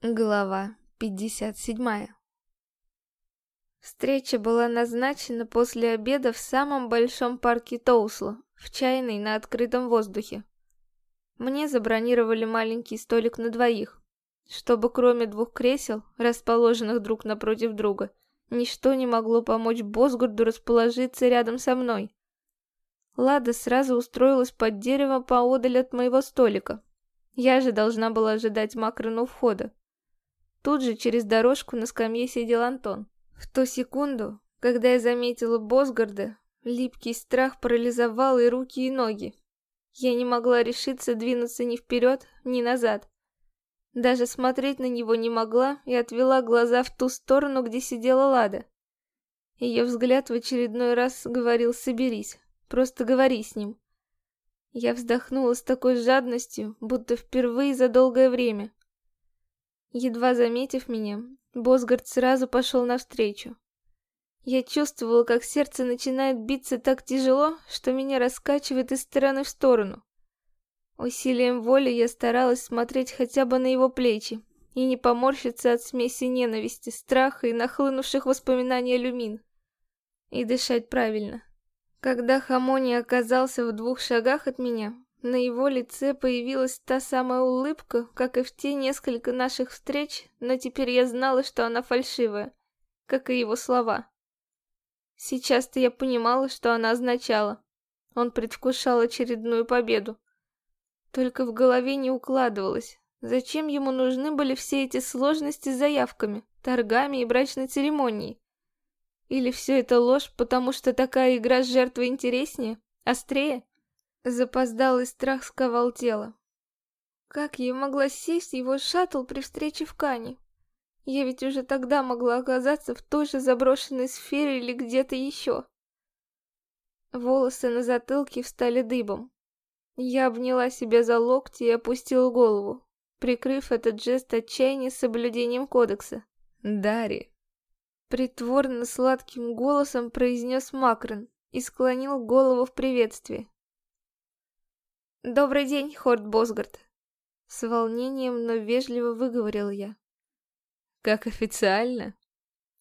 Глава 57 Встреча была назначена после обеда в самом большом парке Тоусла, в чайной на открытом воздухе. Мне забронировали маленький столик на двоих, чтобы кроме двух кресел, расположенных друг напротив друга, ничто не могло помочь Босгурду расположиться рядом со мной. Лада сразу устроилась под деревом поодаль от моего столика. Я же должна была ожидать Макрона у входа. Тут же через дорожку на скамье сидел Антон. В ту секунду, когда я заметила Босгарда, липкий страх парализовал и руки, и ноги. Я не могла решиться двинуться ни вперед, ни назад. Даже смотреть на него не могла и отвела глаза в ту сторону, где сидела Лада. Ее взгляд в очередной раз говорил «соберись, просто говори с ним». Я вздохнула с такой жадностью, будто впервые за долгое время. Едва заметив меня, Босгард сразу пошел навстречу. Я чувствовала, как сердце начинает биться так тяжело, что меня раскачивает из стороны в сторону. Усилием воли я старалась смотреть хотя бы на его плечи и не поморщиться от смеси ненависти, страха и нахлынувших воспоминаний о Люмин. И дышать правильно. Когда Хамони оказался в двух шагах от меня, на его лице появилась та самая улыбка, как и в те несколько наших встреч, но теперь я знала, что она фальшивая, как и его слова. Сейчас-то я понимала, что она означала. Он предвкушал очередную победу. Только в голове не укладывалось, зачем ему нужны были все эти сложности с заявками, торгами и брачной церемонией. Или все это ложь, потому что такая игра с жертвой интереснее, острее? Запоздалый страх сковал тело. Как я могла сесть в его шаттл при встрече в Кане? Я ведь уже тогда могла оказаться в той же заброшенной сфере или где-то еще. Волосы на затылке встали дыбом. Я обняла себя за локти и опустила голову, прикрыв этот жест отчаяния соблюдением кодекса. «Дарри!» Притворно сладким голосом произнес Макрон и склонил голову в приветствии. «Добрый день, Хорд Босгард!» С волнением, но вежливо выговорил я. «Как официально?»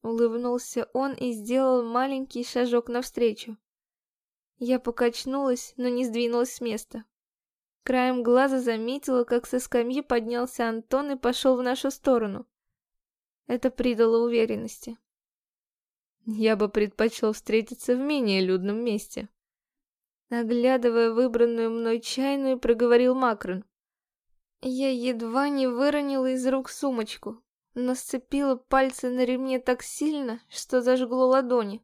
Улыбнулся он и сделал маленький шажок навстречу. Я покачнулась, но не сдвинулась с места. Краем глаза заметила, как со скамьи поднялся Антон и пошел в нашу сторону. Это придало уверенности. «Я бы предпочел встретиться в менее людном месте», Наглядывая выбранную мной чайную, проговорил Макрон. Я едва не выронила из рук сумочку, но сцепила пальцы на ремне так сильно, что зажгло ладони.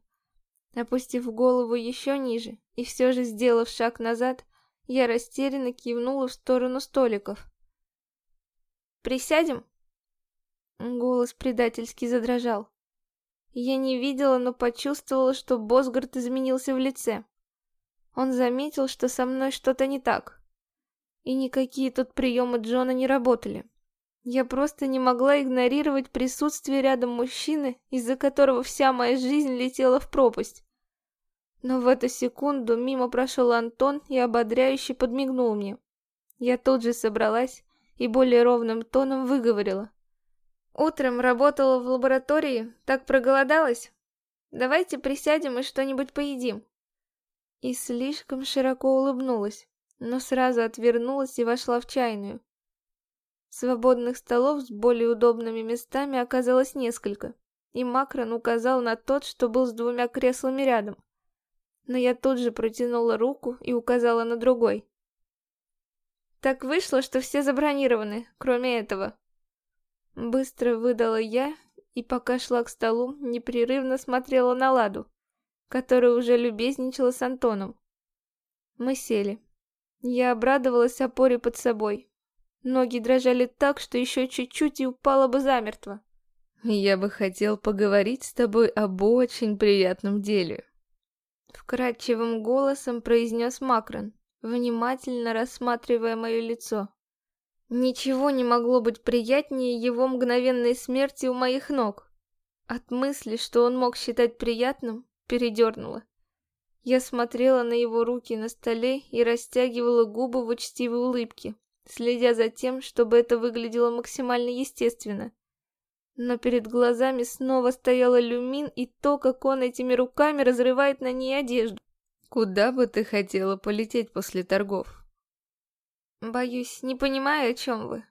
Опустив голову еще ниже и все же сделав шаг назад, я растерянно кивнула в сторону столиков. «Присядем?» Голос предательски задрожал. Я не видела, но почувствовала, что Босгард изменился в лице. Он заметил, что со мной что-то не так. И никакие тут приемы Джона не работали. Я просто не могла игнорировать присутствие рядом мужчины, из-за которого вся моя жизнь летела в пропасть. Но в эту секунду мимо прошел Антон и ободряюще подмигнул мне. Я тут же собралась и более ровным тоном выговорила. Утром работала в лаборатории, так проголодалась. Давайте присядем и что-нибудь поедим и слишком широко улыбнулась, но сразу отвернулась и вошла в чайную. Свободных столов с более удобными местами оказалось несколько, и Макрон указал на тот, что был с двумя креслами рядом. Но я тут же протянула руку и указала на другой. Так вышло, что все забронированы, кроме этого. Быстро выдала я и пока шла к столу, непрерывно смотрела на Ладу которая уже любезничала с Антоном. Мы сели. Я обрадовалась опоре под собой. Ноги дрожали так, что еще чуть-чуть и упала бы замертво. «Я бы хотел поговорить с тобой об очень приятном деле», — вкрадчивым голосом произнес Макрон, внимательно рассматривая мое лицо. Ничего не могло быть приятнее его мгновенной смерти у моих ног. От мысли, что он мог считать приятным, передернуло. Я смотрела на его руки на столе и растягивала губы в учтивой улыбке, следя за тем, чтобы это выглядело максимально естественно. Но перед глазами снова стоял Люмин и то, как он этими руками разрывает на ней одежду. «Куда бы ты хотела полететь после торгов?» «Боюсь, не понимаю, о чем вы».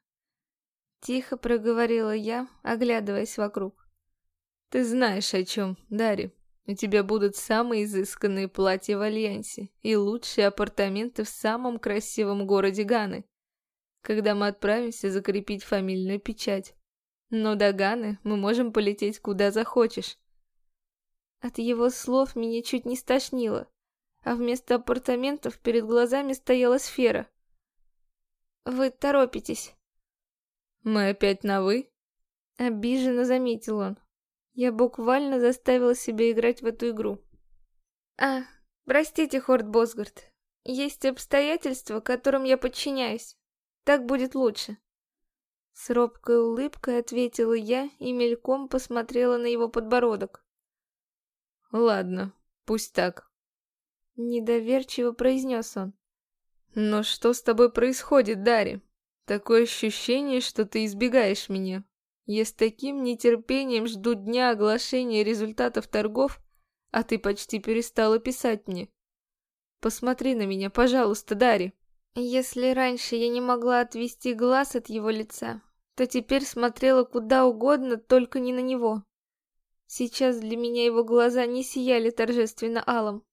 Тихо проговорила я, оглядываясь вокруг. «Ты знаешь, о чем, Дарья. У тебя будут самые изысканные платья в Альянсе и лучшие апартаменты в самом красивом городе Ганы, когда мы отправимся закрепить фамильную печать. Но до Ганы мы можем полететь куда захочешь». От его слов меня чуть не стошнило, а вместо апартаментов перед глазами стояла сфера. «Вы торопитесь». «Мы опять на «вы»?» Обиженно заметил он. Я буквально заставила себя играть в эту игру. «А, простите, Хорд Босгард. Есть обстоятельства, которым я подчиняюсь. Так будет лучше». С робкой улыбкой ответила я и мельком посмотрела на его подбородок. «Ладно, пусть так», — недоверчиво произнес он. Но что с тобой происходит, Дарри? Такое ощущение, что ты избегаешь меня. Я с таким нетерпением жду дня оглашения результатов торгов, а ты почти перестала писать мне. Посмотри на меня, пожалуйста, Дарри. Если раньше я не могла отвести глаз от его лица, то теперь смотрела куда угодно, только не на него. Сейчас для меня его глаза не сияли торжественно алым.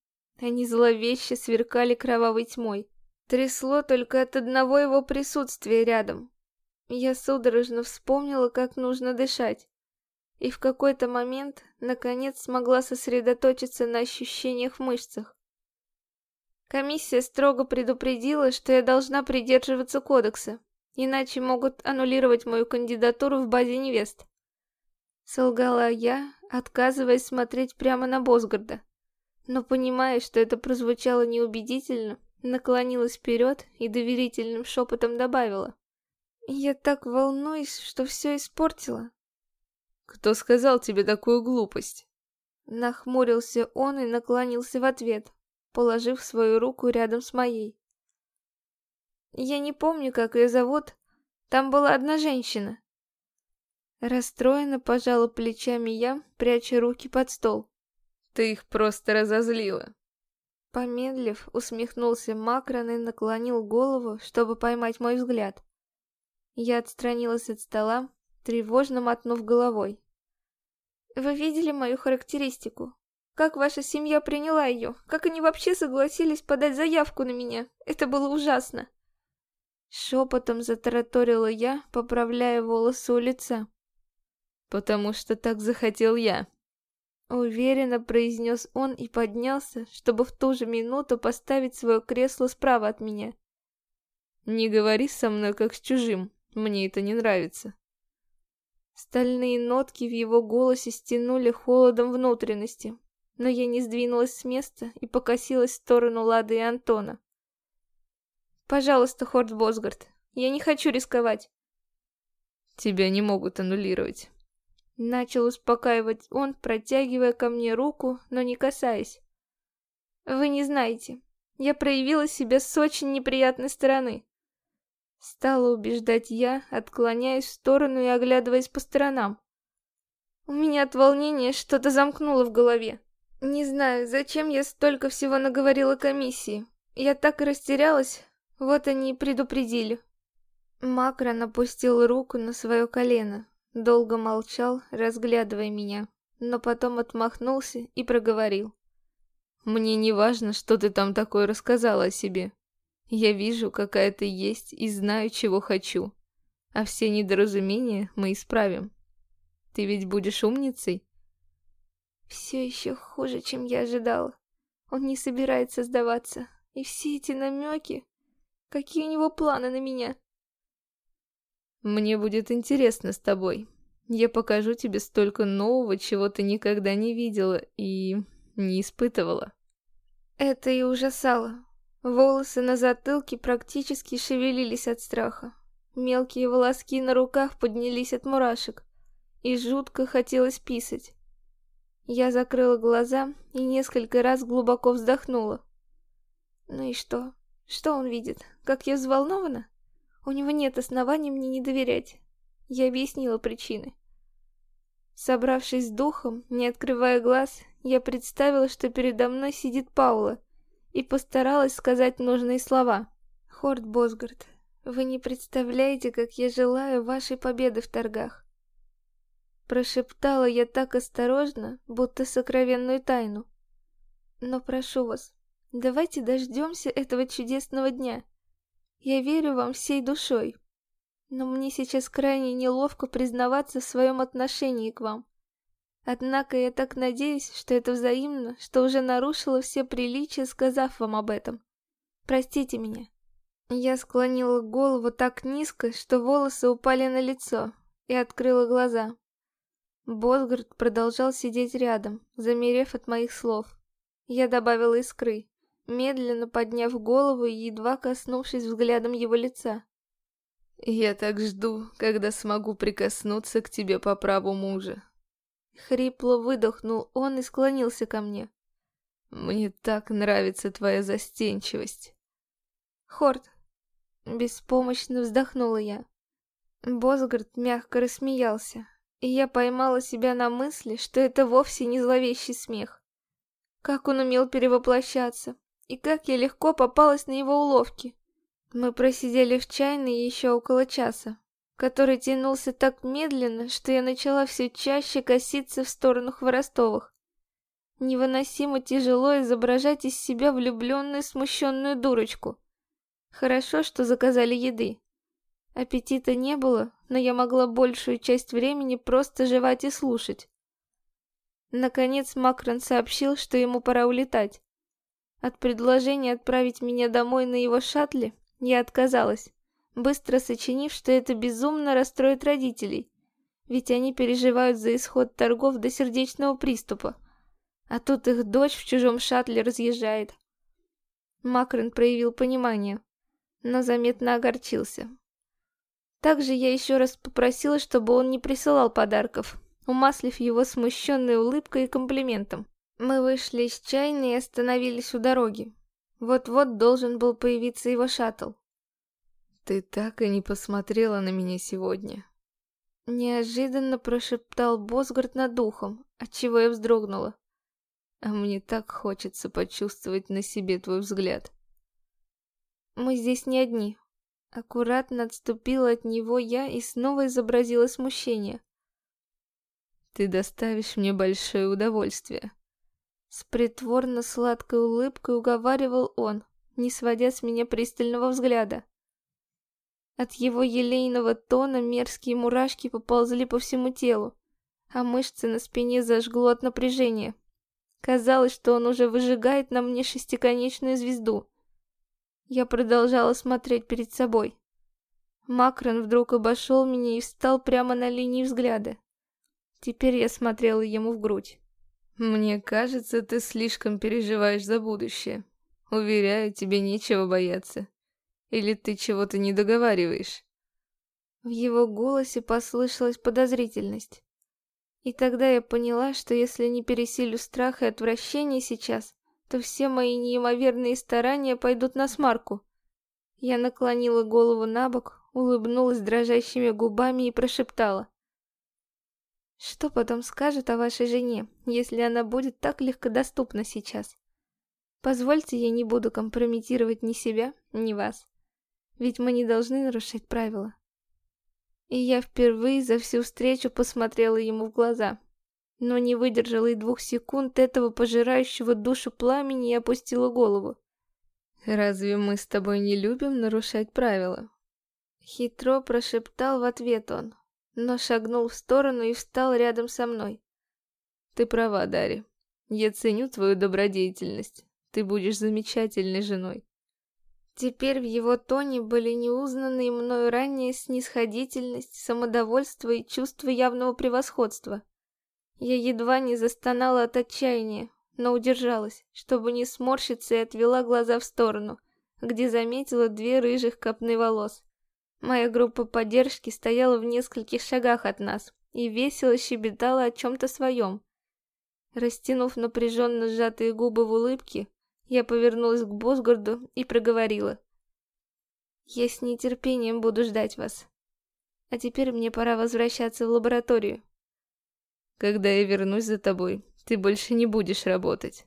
Они зловеще сверкали кровавой тьмой. Трясло только от одного его присутствия рядом. Я судорожно вспомнила, как нужно дышать. И в какой-то момент, наконец, смогла сосредоточиться на ощущениях в мышцах. Комиссия строго предупредила, что я должна придерживаться кодекса, иначе могут аннулировать мою кандидатуру в базе невест. Солгала я, отказываясь смотреть прямо на Босгарда. Но понимая, что это прозвучало неубедительно, Наклонилась вперед и доверительным шепотом добавила. «Я так волнуюсь, что все испортила». «Кто сказал тебе такую глупость?» Нахмурился он и наклонился в ответ, положив свою руку рядом с моей. «Я не помню, как ее зовут. Там была одна женщина». Расстроенно пожала плечами я, пряча руки под стол. «Ты их просто разозлила», Помедлив, усмехнулся Макрон и наклонил голову, чтобы поймать мой взгляд. Я отстранилась от стола, тревожно мотнув головой. «Вы видели мою характеристику? Как ваша семья приняла ее? Как они вообще согласились подать заявку на меня? Это было ужасно!» Шепотом затараторила я, поправляя волосы у лица. «Потому что так захотел я», Уверенно произнес он и поднялся, чтобы в ту же минуту поставить свое кресло справа от меня. «Не говори со мной как с чужим, мне это не нравится». Стальные нотки в его голосе стянули холодом внутренности, но я не сдвинулась с места и покосилась в сторону Лады и Антона. «Пожалуйста, Хорд Босгард, я не хочу рисковать». «Тебя не могут аннулировать. Начал успокаивать он, протягивая ко мне руку, но не касаясь. Вы не знаете, я проявила себя с очень неприятной стороны. Стала убеждать я, отклоняясь в сторону и оглядываясь по сторонам. У меня от волнения что-то замкнуло в голове. Не знаю, зачем я столько всего наговорила комиссии. Я так и растерялась, вот они и предупредили. Макрон опустил руку на свое колено, Долго молчал, разглядывая меня, но потом отмахнулся и проговорил. «Мне не важно, что ты там такое рассказала о себе. Я вижу, какая ты есть и знаю, чего хочу. А все недоразумения мы исправим. Ты ведь будешь умницей?» Все еще хуже, чем я ожидала. Он не собирается сдаваться. И все эти намеки... Какие у него планы на меня? Мне будет интересно с тобой. Я покажу тебе столько нового, чего ты никогда не видела и не испытывала. Это и ужасало. Волосы на затылке практически шевелились от страха. Мелкие волоски на руках поднялись от мурашек. И жутко хотелось писать. Я закрыла глаза и несколько раз глубоко вздохнула. Ну и что? Что он видит? Как я взволнована? У него нет оснований мне не доверять. Я объяснила причины. Собравшись с духом, не открывая глаз, я представила, что передо мной сидит Паула, и постаралась сказать нужные слова. «Хорд Босгард, вы не представляете, как я желаю вашей победы в торгах. Прошептала я так осторожно, будто сокровенную тайну. Но прошу вас, давайте дождемся этого чудесного дня. Я верю вам всей душой. Но мне сейчас крайне неловко признаваться в своем отношении к вам. Однако я так надеюсь, что это взаимно, что уже нарушила все приличия, сказав вам об этом. Простите меня. Я склонила голову так низко, что волосы упали на лицо, и открыла глаза. Босгард продолжал сидеть рядом, замерев от моих слов. Я добавила искры, медленно подняв голову и едва коснувшись взглядом его лица. «Я так жду, когда смогу прикоснуться к тебе по праву мужа». Хрипло выдохнул он и склонился ко мне. «Мне так нравится твоя застенчивость». «Хорд!» Беспомощно вздохнула я. Босгард мягко рассмеялся, и я поймала себя на мысли, что это вовсе не зловещий смех. Как он умел перевоплощаться, и как я легко попалась на его уловки. Мы просидели в чайной еще около часа, который тянулся так медленно, что я начала все чаще коситься в сторону Хворостовых. Невыносимо тяжело изображать из себя влюбленную смущенную дурочку. Хорошо, что заказали еды. Аппетита не было, но я могла большую часть времени просто жевать и слушать. Наконец Макрон сообщил, что ему пора улетать. От предложения отправить меня домой на его шаттле я отказалась, быстро сочинив, что это безумно расстроит родителей, ведь они переживают за исход торгов до сердечного приступа, а тут их дочь в чужом шаттле разъезжает. Макрон проявил понимание, но заметно огорчился, также я еще раз попросила, чтобы он не присылал подарков, умаслив его смущенной улыбкой и комплиментом. Мы вышли из чайной и остановились у дороги. Вот-вот должен был появиться его шаттл. «Ты так и не посмотрела на меня сегодня», — неожиданно прошептал Босгард над духом, отчего я вздрогнула. «А мне так хочется почувствовать на себе твой взгляд». «Мы здесь не одни», Аккуратно отступила от него я и снова изобразила смущение. «Ты доставишь мне большое удовольствие». С притворно сладкой улыбкой уговаривал он, не сводя с меня пристального взгляда. От его елейного тона мерзкие мурашки поползли по всему телу, а мышцы на спине зажгло от напряжения. Казалось, что он уже выжигает на мне шестиконечную звезду. Я продолжала смотреть перед собой. Макрон вдруг обошел меня и встал прямо на линии взгляда. Теперь я смотрела ему в грудь. «Мне кажется, ты слишком переживаешь за будущее. Уверяю, тебе нечего бояться. Или ты чего-то не договариваешь?» В его голосе послышалась подозрительность. И тогда я поняла, что если не пересилю страх и отвращение сейчас, то все мои неимоверные старания пойдут на смарку. Я наклонила голову на бок, улыбнулась дрожащими губами и прошептала. Что потом скажут о вашей жене, если она будет так легкодоступна сейчас? Позвольте, я не буду компрометировать ни себя, ни вас. Ведь мы не должны нарушать правила. И я впервые за всю встречу посмотрела ему в глаза но не выдержала и двух секунд этого пожирающего душу пламени и опустила голову. «Разве мы с тобой не любим нарушать правила?» Хитро прошептал в ответ он, но шагнул в сторону и встал рядом со мной. «Ты права, Дарья. Я ценю твою добродетельность. Ты будешь замечательной женой». Теперь в его тоне были неузнанные мною ранее снисходительность, самодовольство и чувство явного превосходства. Я едва не застонала от отчаяния, но удержалась, чтобы не сморщиться и отвела глаза в сторону, где заметила две рыжих копны волос. Моя группа поддержки стояла в нескольких шагах от нас и весело щебетала о чем-то своем. Растянув напряженно сжатые губы в улыбке, я повернулась к Босгорду и проговорила. Я с нетерпением буду ждать вас. А теперь мне пора возвращаться в лабораторию. Когда я вернусь за тобой, ты больше не будешь работать.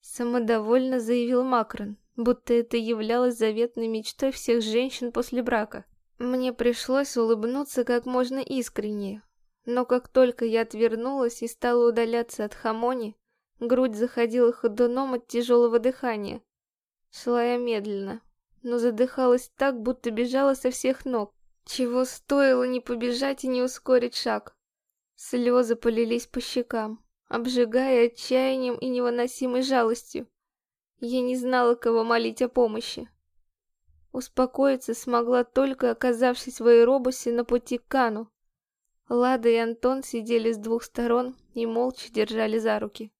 Самодовольно заявил Макрон, будто это являлось заветной мечтой всех женщин после брака. Мне пришлось улыбнуться как можно искреннее, но как только я отвернулась и стала удаляться от Хамони, грудь заходила ходуном от тяжелого дыхания. Шла я медленно, но задыхалась так, будто бежала со всех ног. Чего стоило не побежать и не ускорить шаг. Слезы полились по щекам, обжигая отчаянием и невыносимой жалостью. Я не знала, кого молить о помощи. Успокоиться смогла только оказавшись в аэробусе на пути к Кану. Лада и Антон сидели с двух сторон и молча держали за руки.